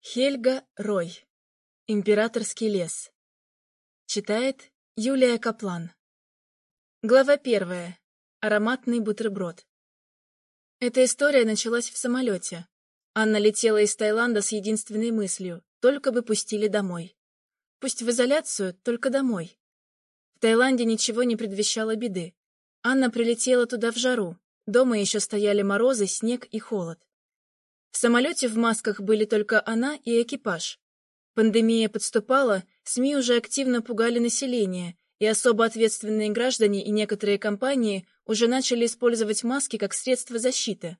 Хельга Рой. Императорский лес. Читает Юлия Каплан. Глава первая. Ароматный бутерброд. Эта история началась в самолете. Анна летела из Таиланда с единственной мыслью — только бы пустили домой. Пусть в изоляцию, только домой. В Таиланде ничего не предвещало беды. Анна прилетела туда в жару. Дома еще стояли морозы, снег и холод. Самолете в масках были только она и экипаж. Пандемия подступала, СМИ уже активно пугали население, и особо ответственные граждане и некоторые компании уже начали использовать маски как средство защиты.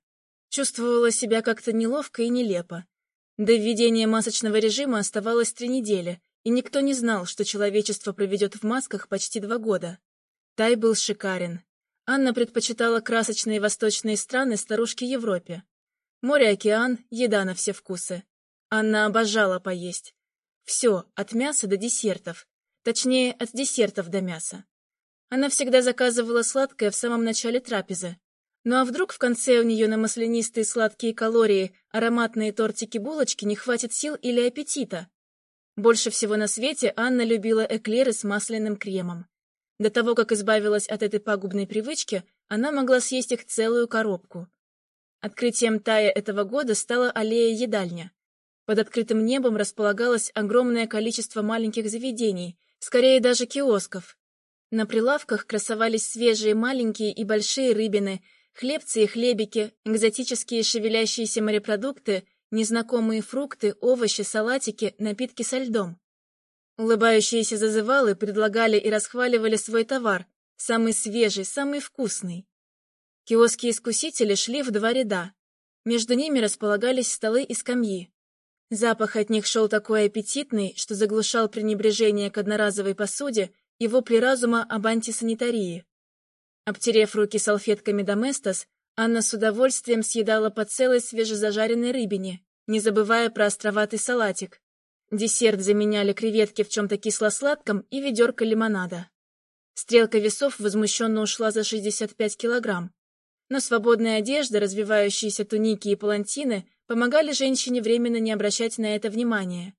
Чувствовала себя как-то неловко и нелепо. До введения масочного режима оставалось три недели, и никто не знал, что человечество проведет в масках почти два года. Тай был шикарен. Анна предпочитала красочные восточные страны старушки Европе. Море-океан, еда на все вкусы. Анна обожала поесть. Все, от мяса до десертов. Точнее, от десертов до мяса. Она всегда заказывала сладкое в самом начале трапезы. Ну а вдруг в конце у нее на маслянистые сладкие калории, ароматные тортики-булочки не хватит сил или аппетита? Больше всего на свете Анна любила эклеры с масляным кремом. До того, как избавилась от этой пагубной привычки, она могла съесть их целую коробку. Открытием Тая этого года стала аллея-едальня. Под открытым небом располагалось огромное количество маленьких заведений, скорее даже киосков. На прилавках красовались свежие маленькие и большие рыбины, хлебцы и хлебики, экзотические шевелящиеся морепродукты, незнакомые фрукты, овощи, салатики, напитки со льдом. Улыбающиеся зазывалы предлагали и расхваливали свой товар, самый свежий, самый вкусный. Киоски-искусители шли в два ряда. Между ними располагались столы и скамьи. Запах от них шел такой аппетитный, что заглушал пренебрежение к одноразовой посуде и вопли разума об антисанитарии. Обтерев руки салфетками доместос, Анна с удовольствием съедала по целой свежезажаренной рыбине, не забывая про островатый салатик. Десерт заменяли креветки в чем-то кисло-сладком и ведерко лимонада. Стрелка весов возмущенно ушла за 65 килограмм но свободная одежда, развивающиеся туники и палантины помогали женщине временно не обращать на это внимания.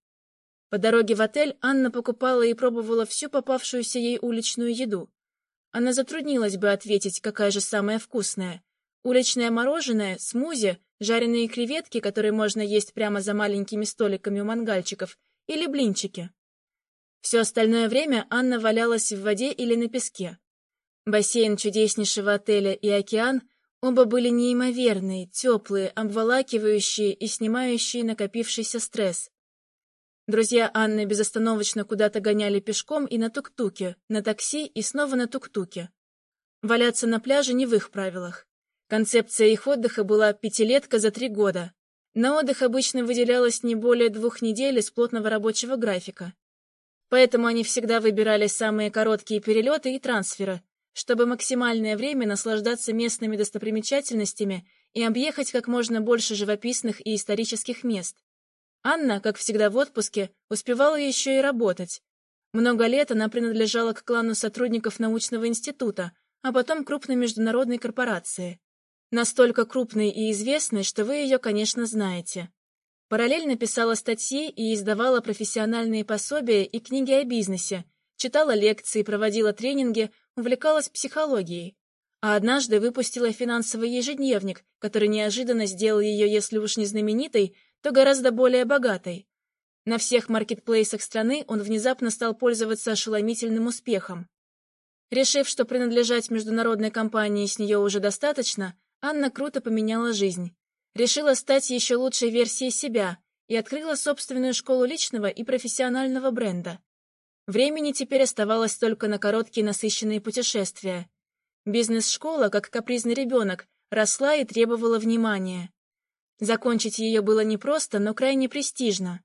По дороге в отель Анна покупала и пробовала всю попавшуюся ей уличную еду. Она затруднилась бы ответить, какая же самая вкусная. Уличное мороженое, смузи, жареные креветки, которые можно есть прямо за маленькими столиками у мангальчиков, или блинчики. Все остальное время Анна валялась в воде или на песке. Бассейн чудеснейшего отеля и океан Оба были неимоверные, теплые, обволакивающие и снимающие накопившийся стресс. Друзья Анны безостановочно куда-то гоняли пешком и на тук-туке, на такси и снова на тук-туке. Валяться на пляже не в их правилах. Концепция их отдыха была пятилетка за три года. На отдых обычно выделялось не более двух недель из плотного рабочего графика. Поэтому они всегда выбирали самые короткие перелеты и трансферы, чтобы максимальное время наслаждаться местными достопримечательностями и объехать как можно больше живописных и исторических мест. Анна, как всегда в отпуске, успевала еще и работать. Много лет она принадлежала к клану сотрудников научного института, а потом крупной международной корпорации. Настолько крупной и известной, что вы ее, конечно, знаете. Параллельно писала статьи и издавала профессиональные пособия и книги о бизнесе, читала лекции, проводила тренинги, увлекалась психологией. А однажды выпустила финансовый ежедневник, который неожиданно сделал ее, если уж не знаменитой, то гораздо более богатой. На всех маркетплейсах страны он внезапно стал пользоваться ошеломительным успехом. Решив, что принадлежать международной компании с нее уже достаточно, Анна круто поменяла жизнь. Решила стать еще лучшей версией себя и открыла собственную школу личного и профессионального бренда. Времени теперь оставалось только на короткие насыщенные путешествия. Бизнес-школа, как капризный ребенок, росла и требовала внимания. Закончить ее было непросто, но крайне престижно.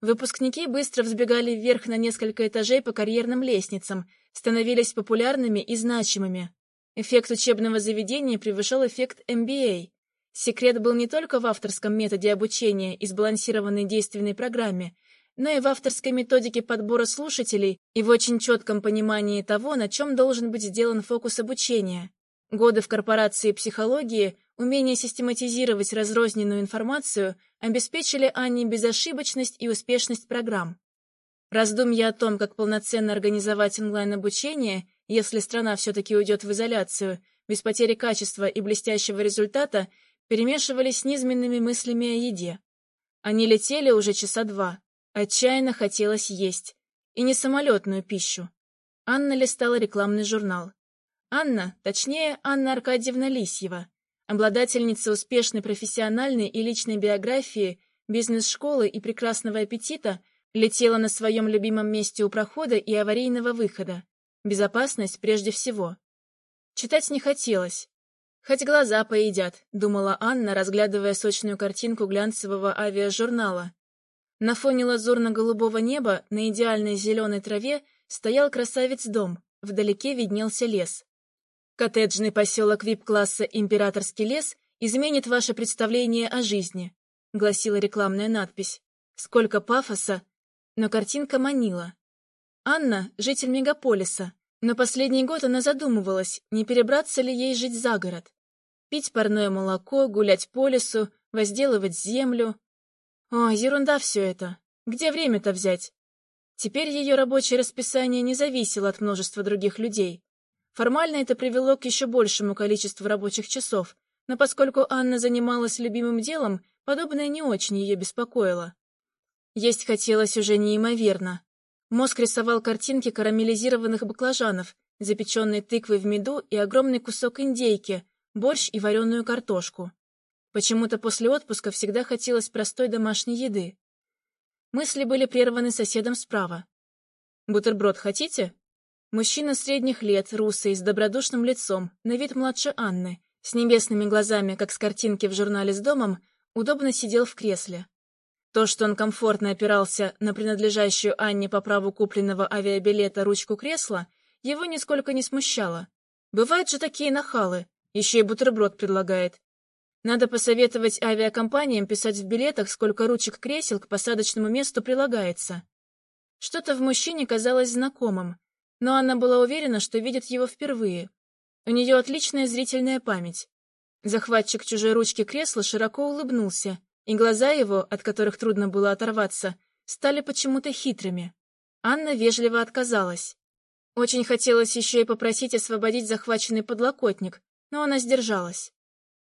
Выпускники быстро взбегали вверх на несколько этажей по карьерным лестницам, становились популярными и значимыми. Эффект учебного заведения превышал эффект MBA. Секрет был не только в авторском методе обучения и сбалансированной действенной программе, но и в авторской методике подбора слушателей и в очень четком понимании того, на чем должен быть сделан фокус обучения. Годы в корпорации психологии, умение систематизировать разрозненную информацию, обеспечили Анне безошибочность и успешность программ. Раздумья о том, как полноценно организовать онлайн-обучение, если страна все-таки уйдет в изоляцию, без потери качества и блестящего результата, перемешивались с низменными мыслями о еде. Они летели уже часа два. Отчаянно хотелось есть. И не самолетную пищу. Анна листала рекламный журнал. Анна, точнее, Анна Аркадьевна Лисьева, обладательница успешной профессиональной и личной биографии, бизнес-школы и прекрасного аппетита, летела на своем любимом месте у прохода и аварийного выхода. Безопасность прежде всего. Читать не хотелось. Хоть глаза поедят, думала Анна, разглядывая сочную картинку глянцевого авиажурнала. На фоне лазурно-голубого неба на идеальной зеленой траве стоял красавец-дом, вдалеке виднелся лес. Коттеджный поселок вип-класса «Императорский лес» изменит ваше представление о жизни, гласила рекламная надпись. Сколько пафоса, но картинка манила. Анна — житель мегаполиса, но последний год она задумывалась, не перебраться ли ей жить за город. Пить парное молоко, гулять по лесу, возделывать землю. О, ерунда все это. Где время-то взять? Теперь ее рабочее расписание не зависело от множества других людей. Формально это привело к еще большему количеству рабочих часов, но поскольку Анна занималась любимым делом, подобное не очень ее беспокоило. Есть хотелось уже неимоверно. Мозг рисовал картинки карамелизированных баклажанов, запеченной тыквой в меду и огромный кусок индейки, борщ и вареную картошку. Почему-то после отпуска всегда хотелось простой домашней еды. Мысли были прерваны соседом справа. «Бутерброд хотите?» Мужчина средних лет, русый, с добродушным лицом, на вид младше Анны, с небесными глазами, как с картинки в журнале с домом, удобно сидел в кресле. То, что он комфортно опирался на принадлежащую Анне по праву купленного авиабилета ручку кресла, его нисколько не смущало. Бывают же такие нахалы, еще и бутерброд предлагает. Надо посоветовать авиакомпаниям писать в билетах, сколько ручек кресел к посадочному месту прилагается. Что-то в мужчине казалось знакомым, но Анна была уверена, что видит его впервые. У нее отличная зрительная память. Захватчик чужой ручки кресла широко улыбнулся, и глаза его, от которых трудно было оторваться, стали почему-то хитрыми. Анна вежливо отказалась. Очень хотелось еще и попросить освободить захваченный подлокотник, но она сдержалась.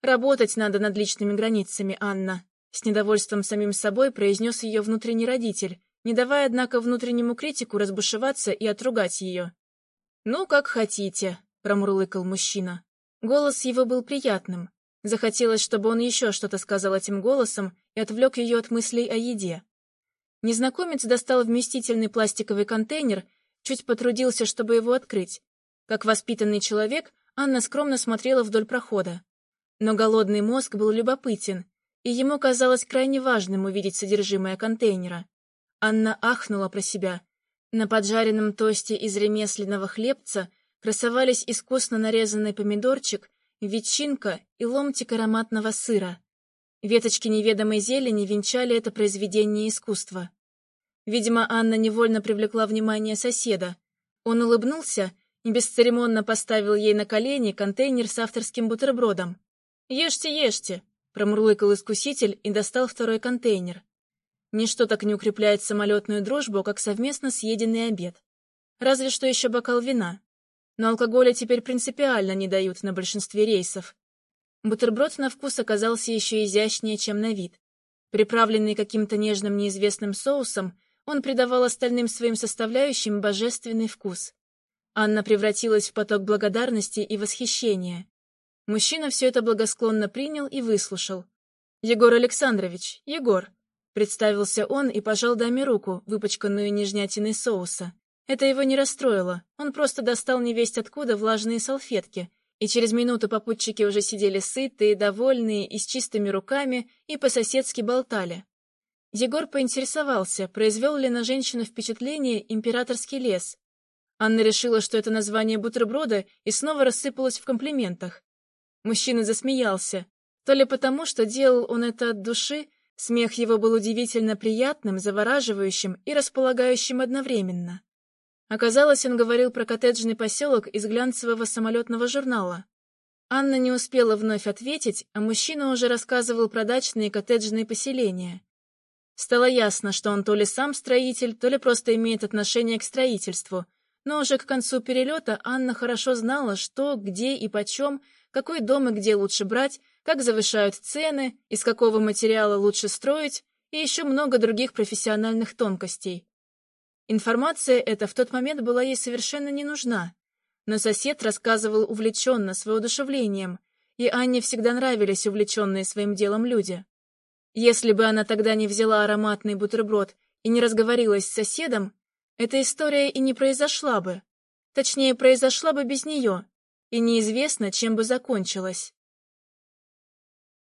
«Работать надо над личными границами, Анна», — с недовольством самим собой произнес ее внутренний родитель, не давая, однако, внутреннему критику разбушеваться и отругать ее. «Ну, как хотите», — промурлыкал мужчина. Голос его был приятным. Захотелось, чтобы он еще что-то сказал этим голосом и отвлек ее от мыслей о еде. Незнакомец достал вместительный пластиковый контейнер, чуть потрудился, чтобы его открыть. Как воспитанный человек, Анна скромно смотрела вдоль прохода. Но голодный мозг был любопытен, и ему казалось крайне важным увидеть содержимое контейнера. Анна ахнула про себя. На поджаренном тосте из ремесленного хлебца красовались искусно нарезанный помидорчик, ветчинка и ломтик ароматного сыра. Веточки неведомой зелени венчали это произведение искусства. Видимо, Анна невольно привлекла внимание соседа. Он улыбнулся и бесцеремонно поставил ей на колени контейнер с авторским бутербродом. «Ешьте, ешьте!» — промурлыкал искуситель и достал второй контейнер. Ничто так не укрепляет самолетную дружбу, как совместно съеденный обед. Разве что еще бокал вина. Но алкоголя теперь принципиально не дают на большинстве рейсов. Бутерброд на вкус оказался еще изящнее, чем на вид. Приправленный каким-то нежным неизвестным соусом, он придавал остальным своим составляющим божественный вкус. Анна превратилась в поток благодарности и восхищения. Мужчина все это благосклонно принял и выслушал. «Егор Александрович, Егор!» Представился он и пожал даме руку, выпачканную нежнятиной соуса. Это его не расстроило, он просто достал невесть откуда влажные салфетки, и через минуту попутчики уже сидели сытые, довольные и с чистыми руками, и по-соседски болтали. Егор поинтересовался, произвел ли на женщину впечатление императорский лес. Анна решила, что это название бутерброда, и снова рассыпалась в комплиментах. Мужчина засмеялся, то ли потому, что делал он это от души, Смех его был удивительно приятным, завораживающим и располагающим одновременно. Оказалось, он говорил про коттеджный поселок из глянцевого самолетного журнала. Анна не успела вновь ответить, а мужчина уже рассказывал про дачные коттеджные поселения. Стало ясно, что он то ли сам строитель, то ли просто имеет отношение к строительству, но уже к концу перелета Анна хорошо знала, что, где и почем, какой дом и где лучше брать, как завышают цены, из какого материала лучше строить и еще много других профессиональных тонкостей. Информация эта в тот момент была ей совершенно не нужна, но сосед рассказывал увлеченно, с воодушевлением, и Анне всегда нравились увлеченные своим делом люди. Если бы она тогда не взяла ароматный бутерброд и не разговорилась с соседом, эта история и не произошла бы. Точнее, произошла бы без нее, и неизвестно, чем бы закончилась.